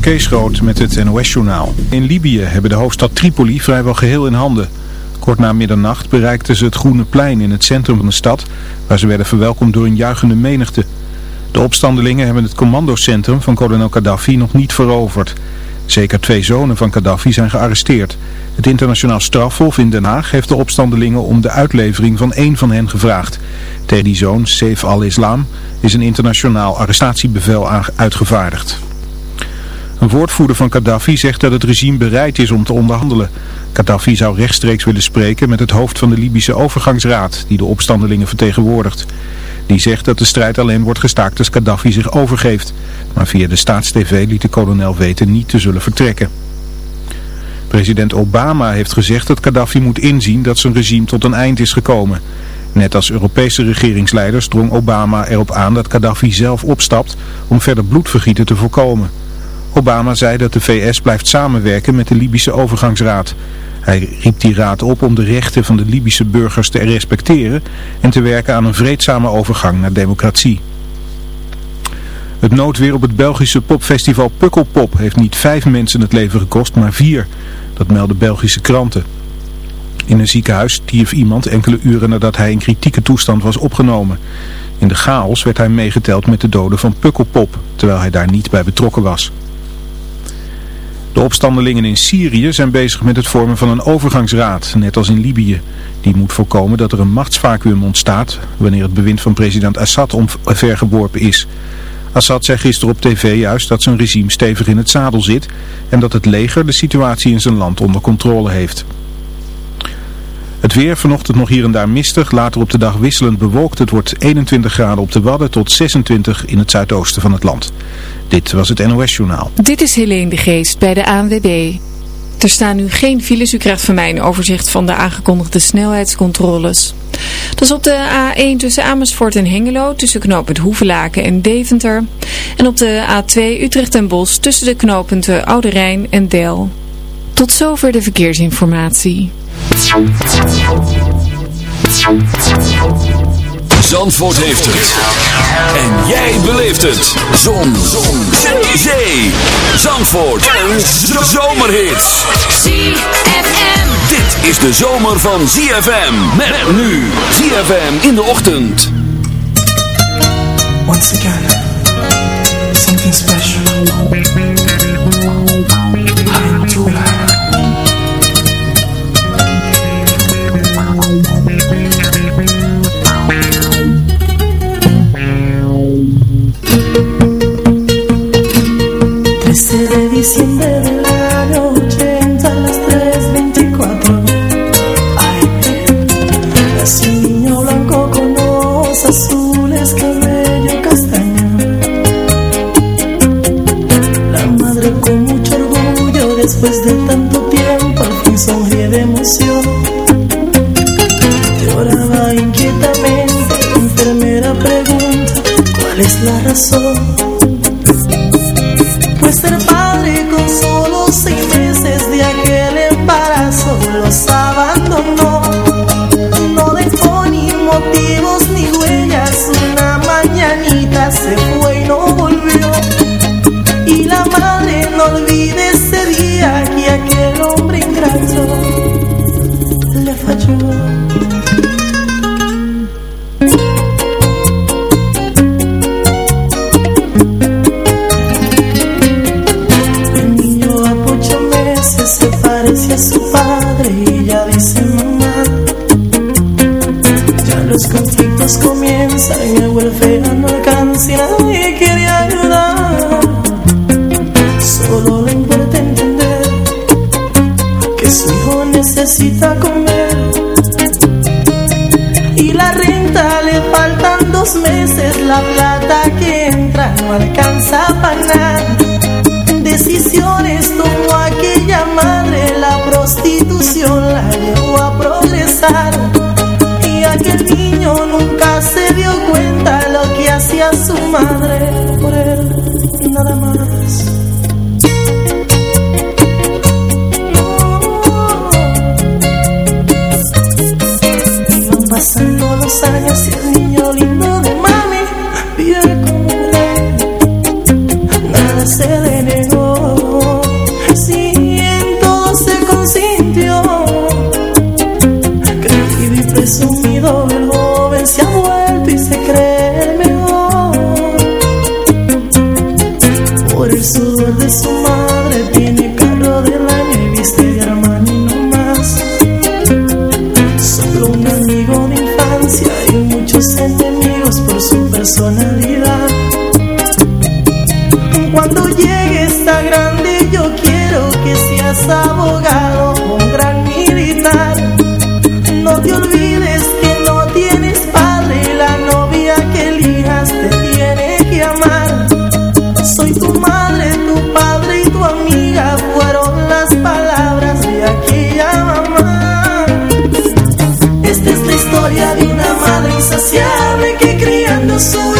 Kees Groot met het NOS-journaal. In Libië hebben de hoofdstad Tripoli vrijwel geheel in handen. Kort na middernacht bereikten ze het Groene Plein in het centrum van de stad, waar ze werden verwelkomd door een juichende menigte. De opstandelingen hebben het commandocentrum van kolonel Gaddafi nog niet veroverd. Zeker twee zonen van Gaddafi zijn gearresteerd. Het internationaal strafhof in Den Haag heeft de opstandelingen om de uitlevering van één van hen gevraagd. Tegen die zoon, Saif al-Islam, is een internationaal arrestatiebevel uitgevaardigd. Een woordvoerder van Gaddafi zegt dat het regime bereid is om te onderhandelen. Gaddafi zou rechtstreeks willen spreken met het hoofd van de Libische overgangsraad, die de opstandelingen vertegenwoordigt. Die zegt dat de strijd alleen wordt gestaakt als Gaddafi zich overgeeft. Maar via de staatstv liet de kolonel weten niet te zullen vertrekken. President Obama heeft gezegd dat Gaddafi moet inzien dat zijn regime tot een eind is gekomen. Net als Europese regeringsleiders drong Obama erop aan dat Gaddafi zelf opstapt om verder bloedvergieten te voorkomen. Obama zei dat de VS blijft samenwerken met de Libische overgangsraad. Hij riep die raad op om de rechten van de Libische burgers te respecteren en te werken aan een vreedzame overgang naar democratie. Het noodweer op het Belgische popfestival Pukkelpop heeft niet vijf mensen het leven gekost, maar vier. Dat melden Belgische kranten. In een ziekenhuis stierf iemand enkele uren nadat hij in kritieke toestand was opgenomen. In de chaos werd hij meegeteld met de doden van Pukkelpop, terwijl hij daar niet bij betrokken was. De opstandelingen in Syrië zijn bezig met het vormen van een overgangsraad, net als in Libië. Die moet voorkomen dat er een machtsvacuum ontstaat wanneer het bewind van president Assad omvergeworpen is. Assad zei gisteren op tv juist dat zijn regime stevig in het zadel zit en dat het leger de situatie in zijn land onder controle heeft. Het weer vanochtend nog hier en daar mistig, later op de dag wisselend bewolkt. Het wordt 21 graden op de Wadden tot 26 in het zuidoosten van het land. Dit was het NOS Journaal. Dit is Helene de Geest bij de ANWB. Er staan nu geen files. U krijgt van mij een overzicht van de aangekondigde snelheidscontroles. Dat is op de A1 tussen Amersfoort en Hengelo, tussen knooppunt Hoevelaken en Deventer. En op de A2 Utrecht en Bos tussen de knooppunten Oude Rijn en Del. Tot zover de verkeersinformatie. Zandvoort heeft het. En jij beleeft het. Zon. Zon. Zee. Zandvoort. En zomerhits. ZFM. Dit is de zomer van ZFM. Met nu. ZFM in de ochtend. Once again. Something special. I'm too después de tanto tiempo al fin sonríe de emoción. Lloraba inquietamente, la enfermera pregunta cuál es la razón pues so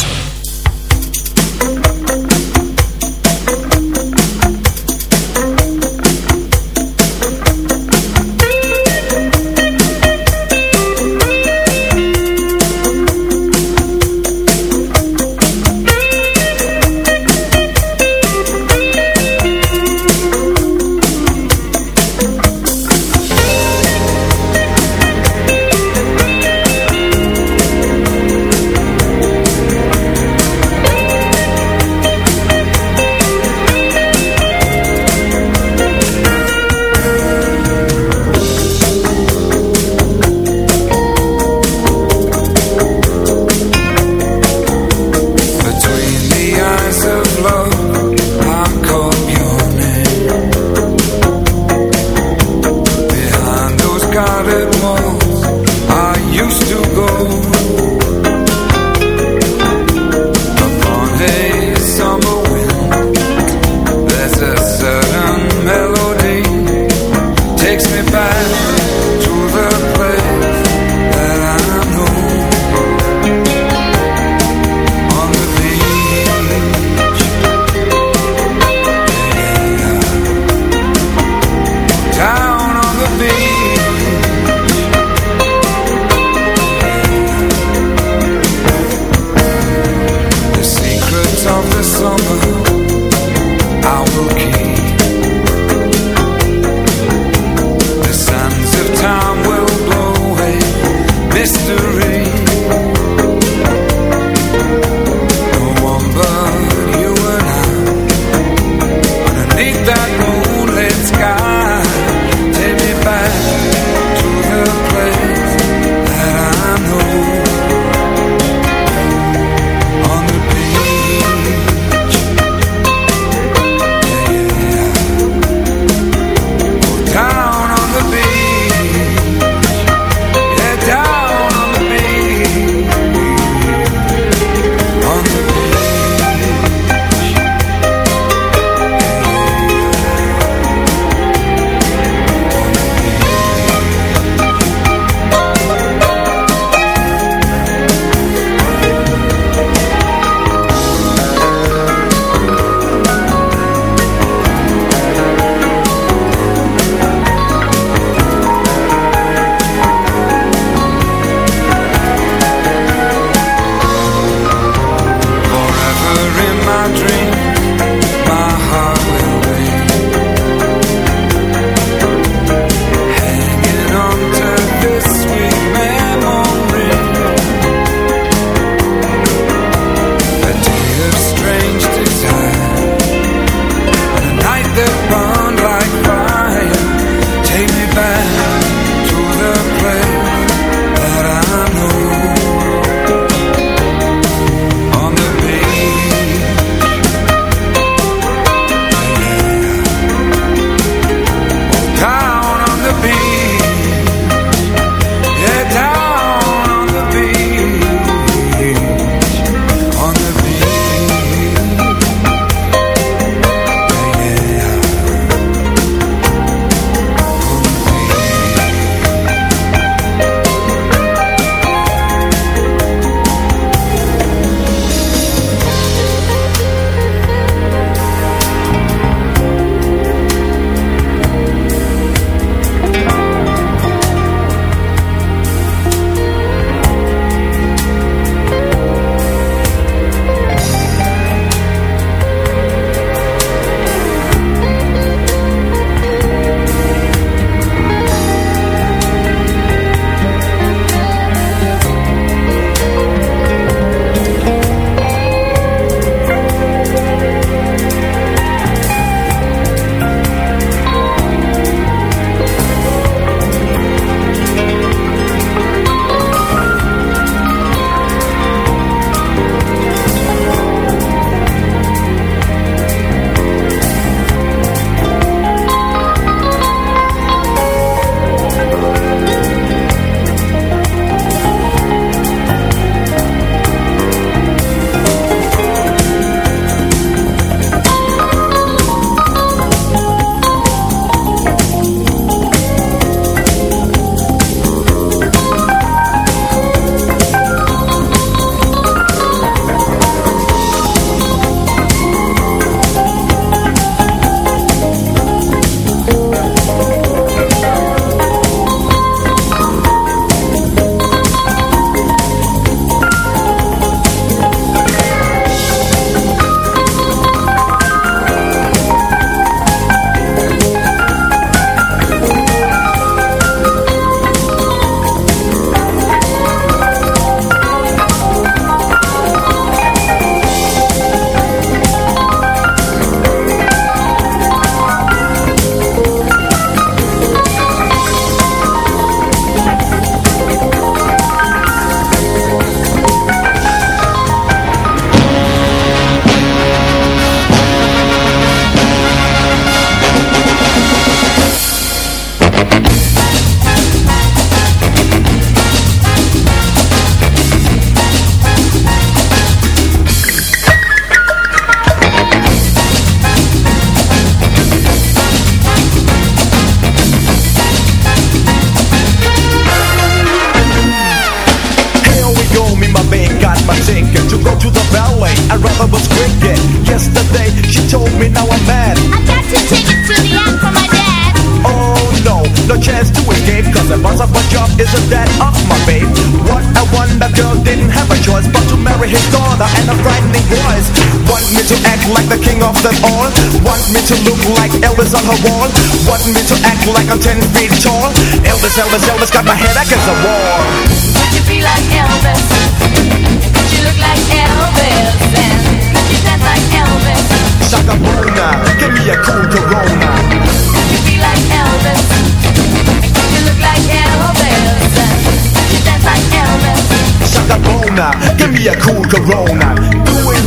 Bona, give me a cool Corona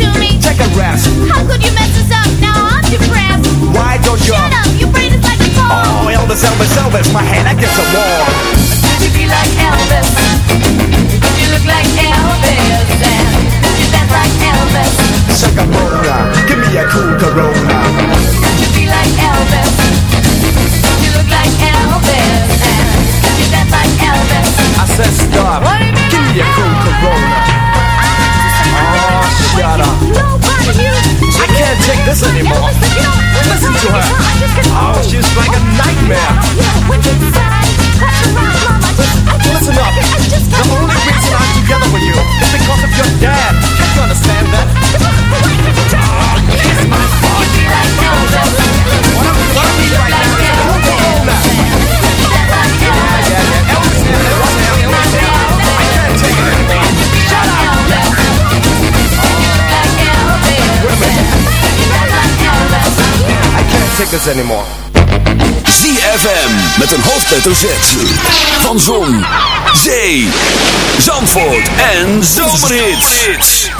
to me? Take a rest, How could you mess us up? Now I'm depressed. why don't you Shut up, your brain is like a Oh. Elvis, Elvis, Elvis, my hand against the wall Would you be like Elvis? Would you look like Elvis? And would you dance like Elvis? Shaka give me a cool Corona Would you be like Elvis? Would you look like Elvis? And would you dance like Elvis? I said stop, What do you mean give me a cool Corona Nobody, I can't take this anymore. Listen to her. Oh, she's like a nightmare. Listen up. The only reason I'm together with you is because of your dad. Can you understand that? Oh, my father. I know that. This anymore ZFM met een hoofdletter Z. Van Zon, Zee, Zandvoort en Zomerhits.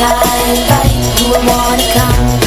Invite who will wanna come.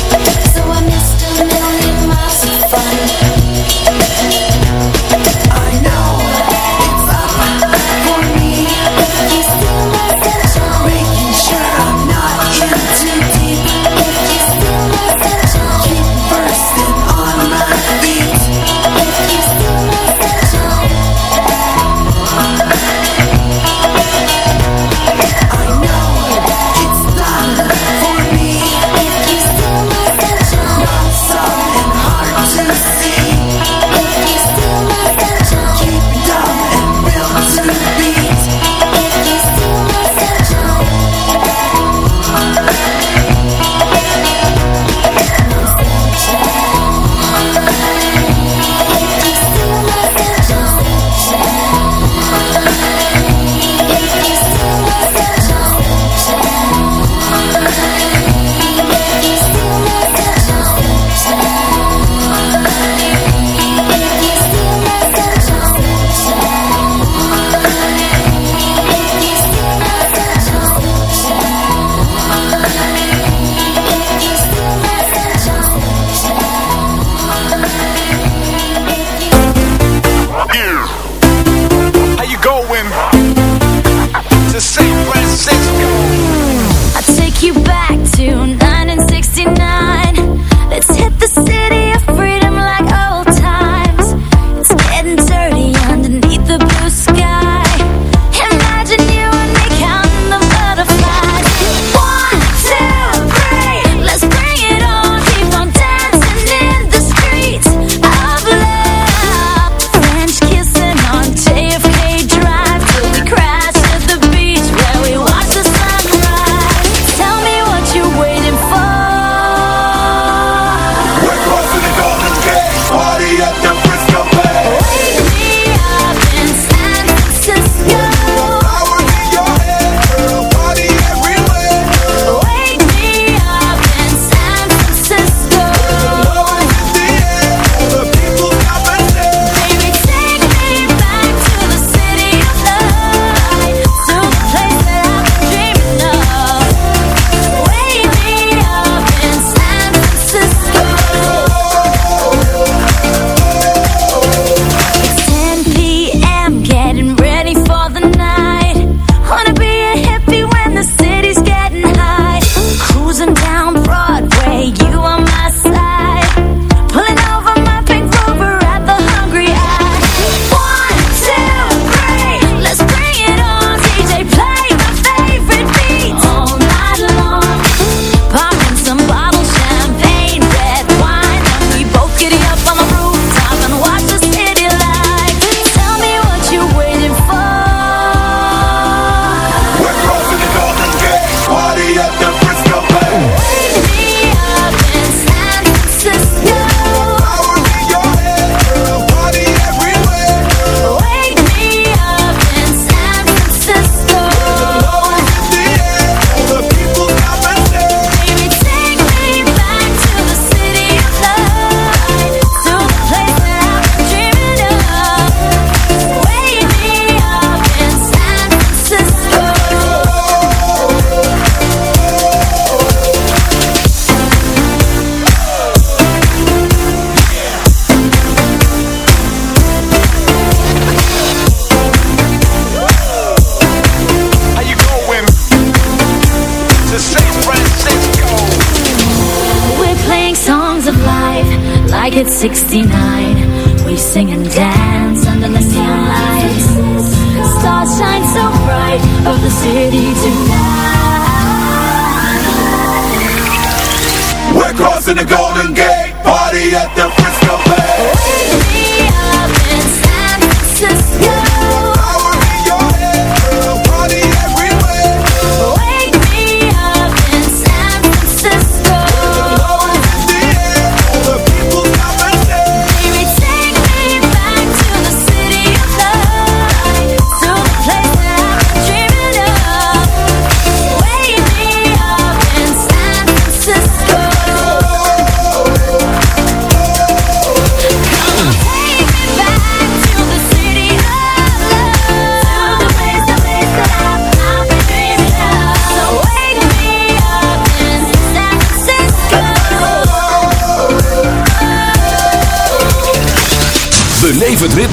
fascina.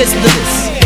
listen to this.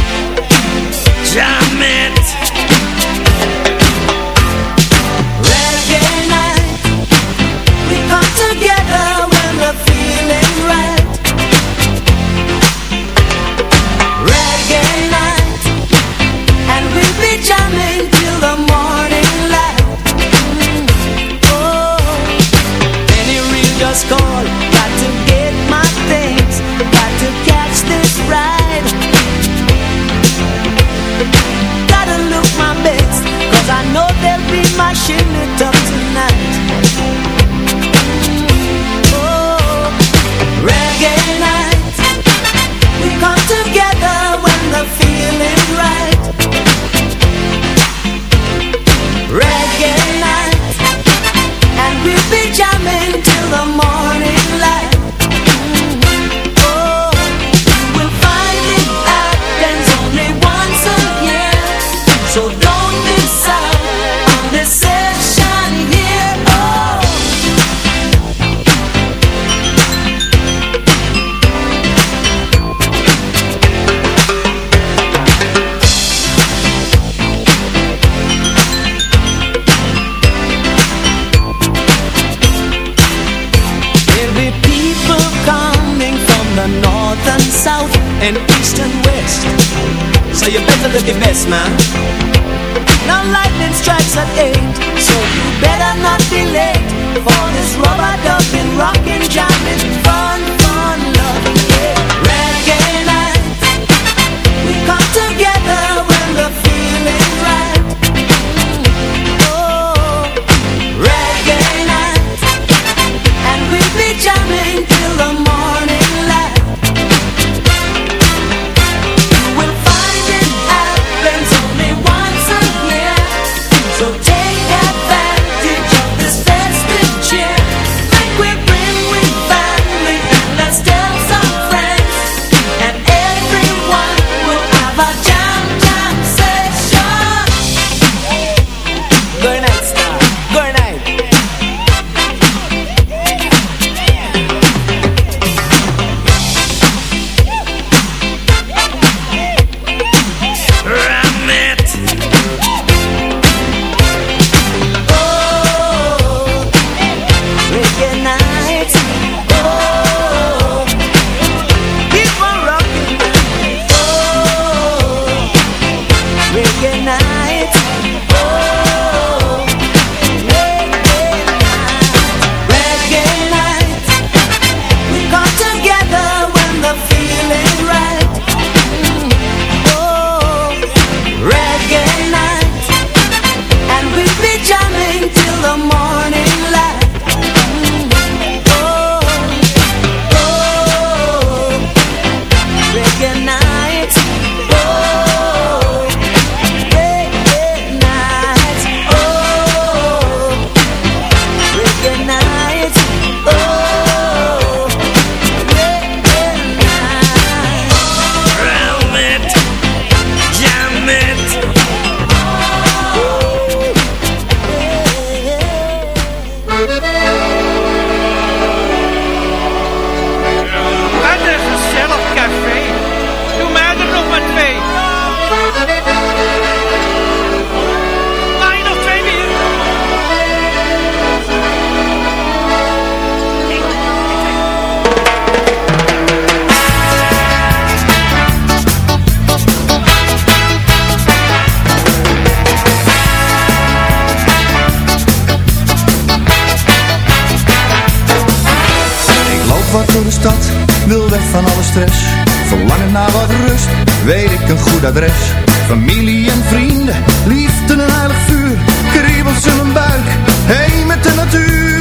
een goed adres. Familie en vrienden, liefde en heilig vuur. Kriebels in mijn buik, heen met de natuur.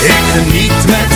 Ik geniet met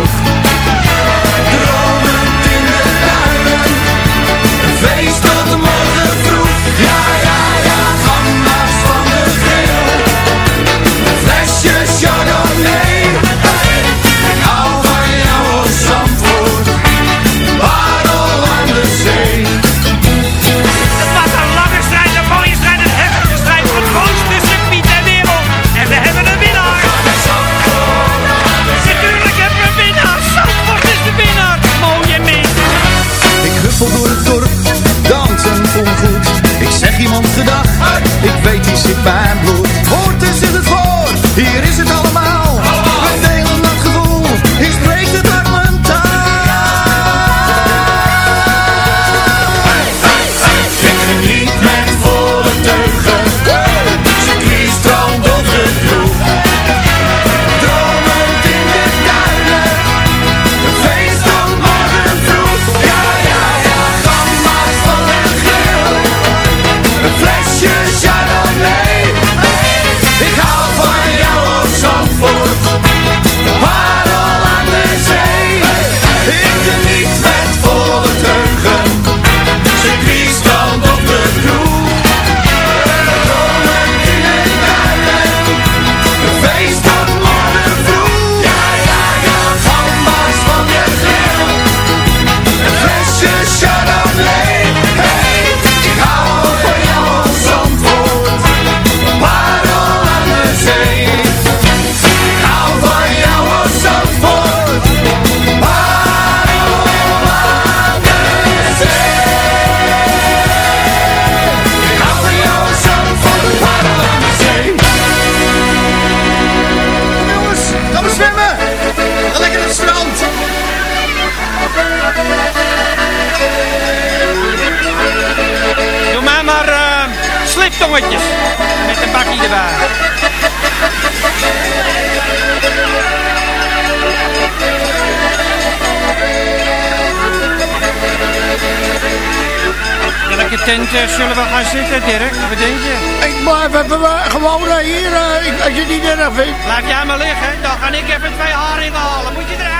tent uh, eh, zullen we gaan zitten, Dirk? Wat denk je? Ik blijf even uh, gewoon eh, hier, als je niet erg vindt. Laat jij maar liggen, dan ga ik even twee haringen halen. Moet je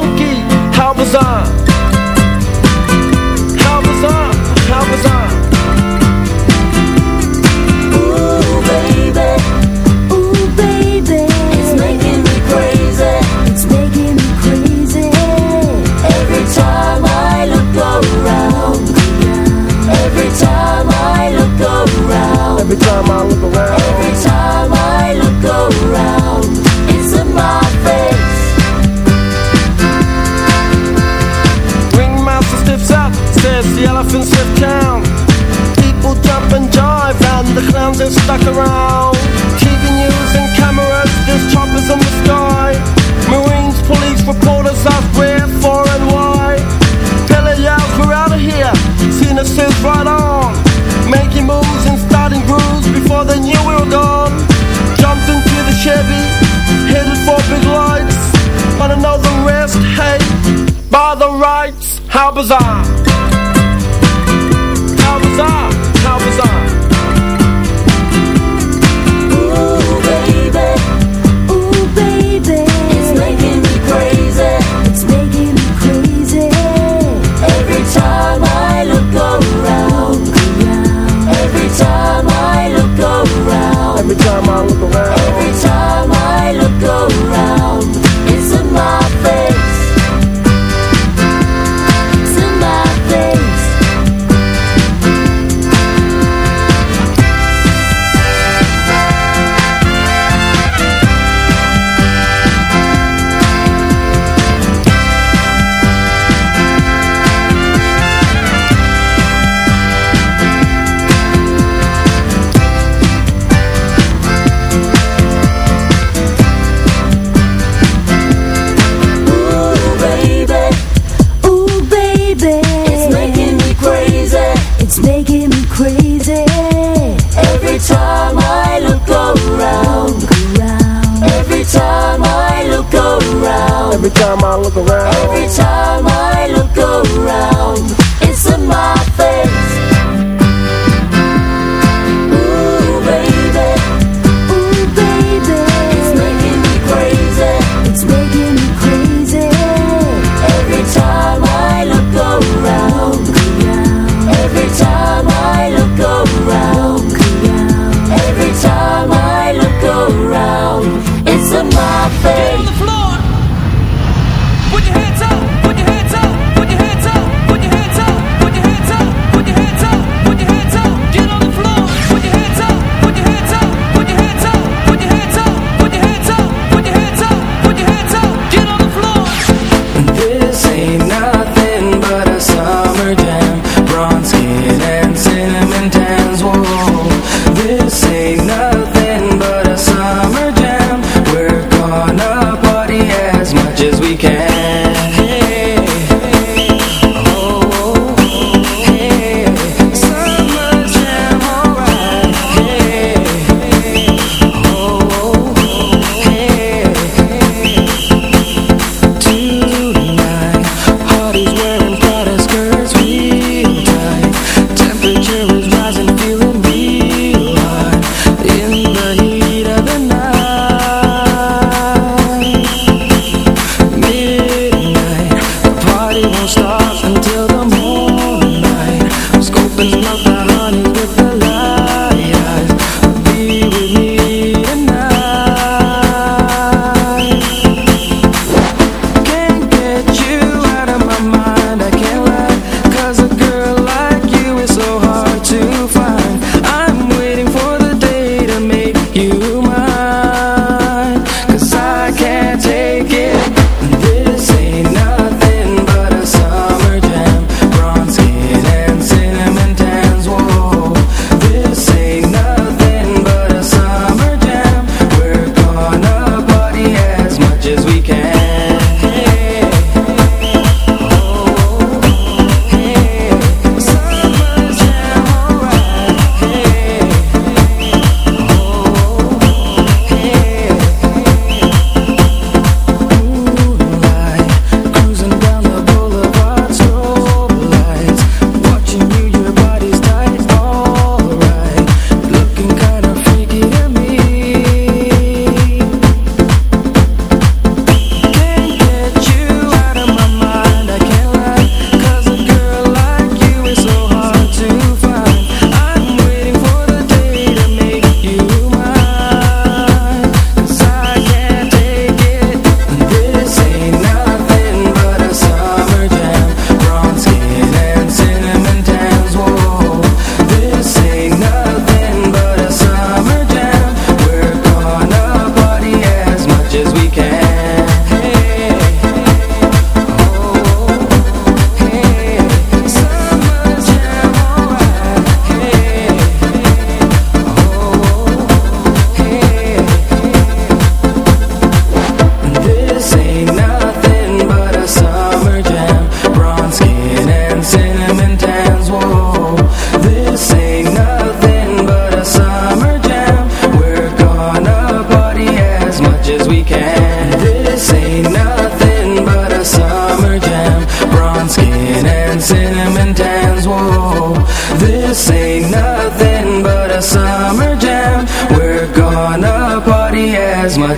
low-key, how was clowns have stuck around. TV news and cameras, there's choppers in the sky. Marines, police, reporters are where, far and wide. Billy yells, we're out of here. Cena says right on. Making moves and starting grooves before they knew we were gone. Jumped into the Chevy, headed for big lights. But I know the rest, hey, by the rights, how bizarre. time I look around.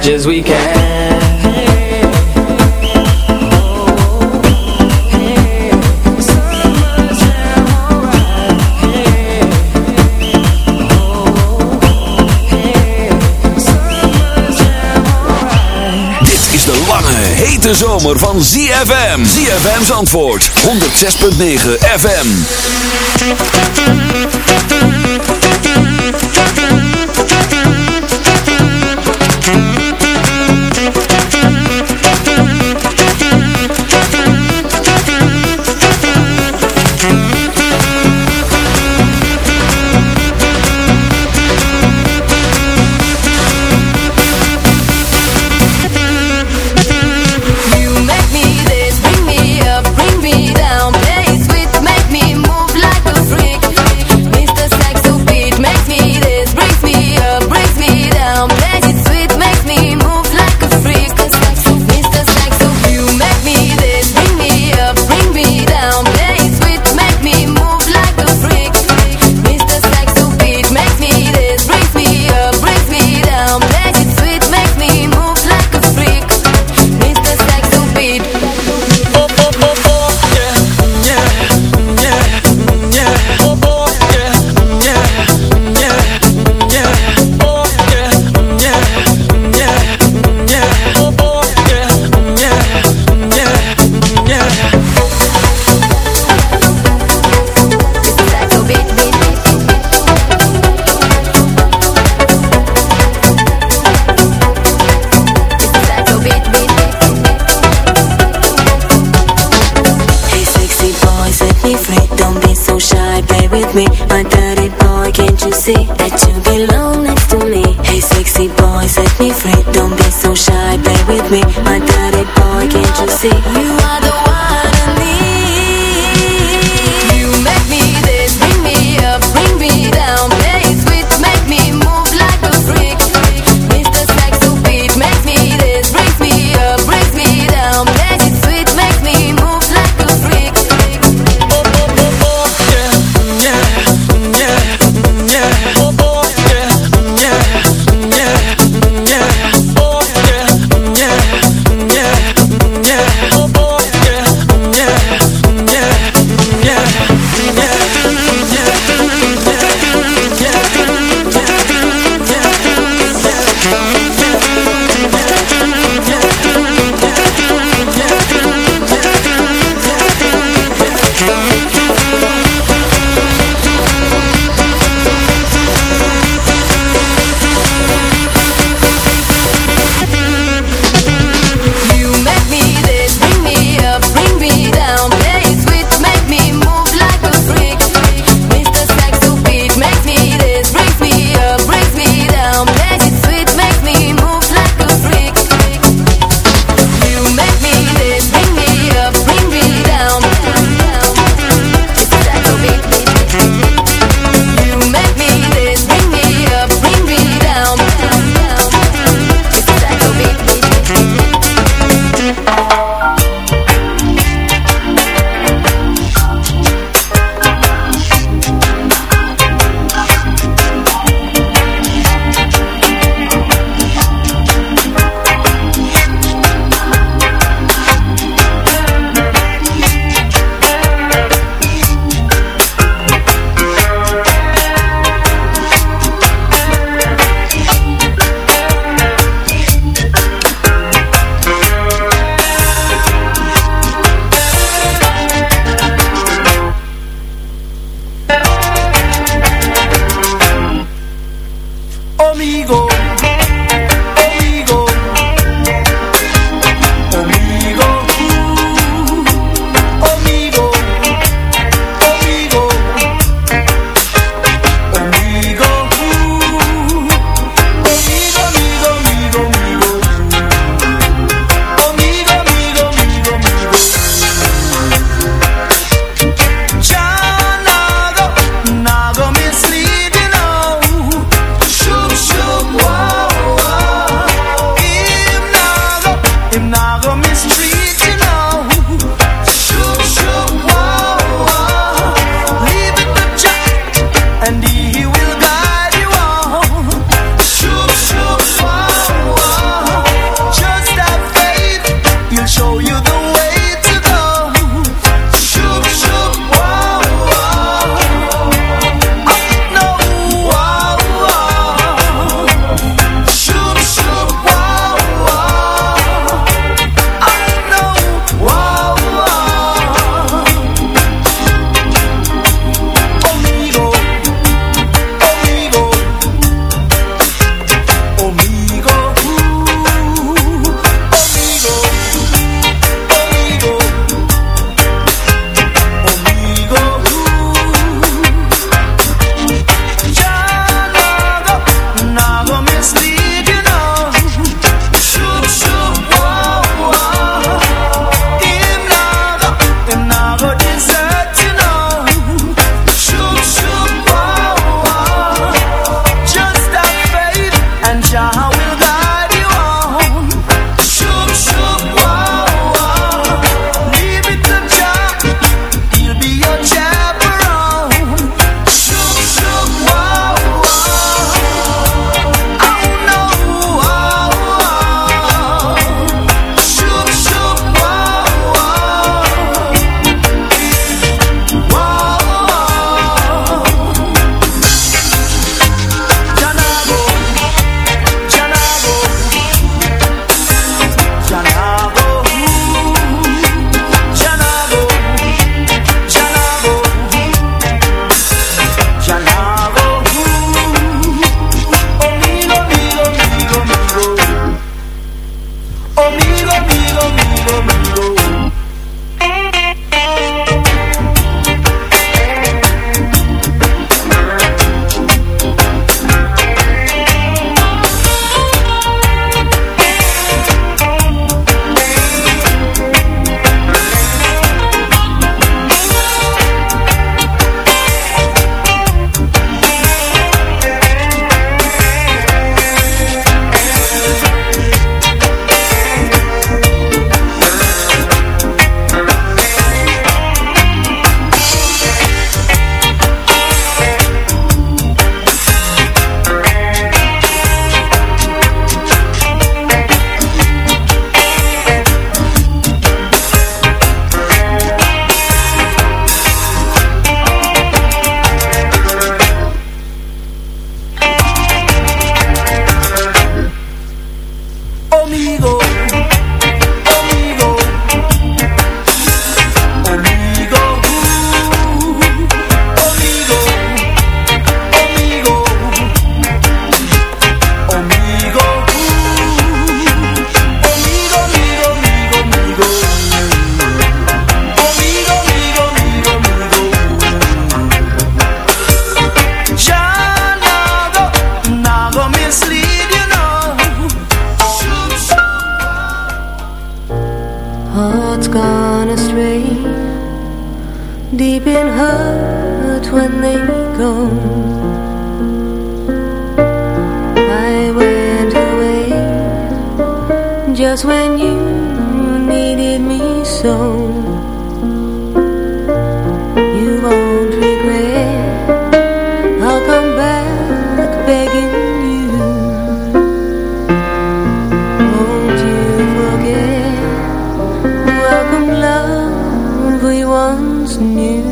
much as we can Dit is de lange, hete zomer van ZFM. ZFM's antwoord. 106.9 FM. once knew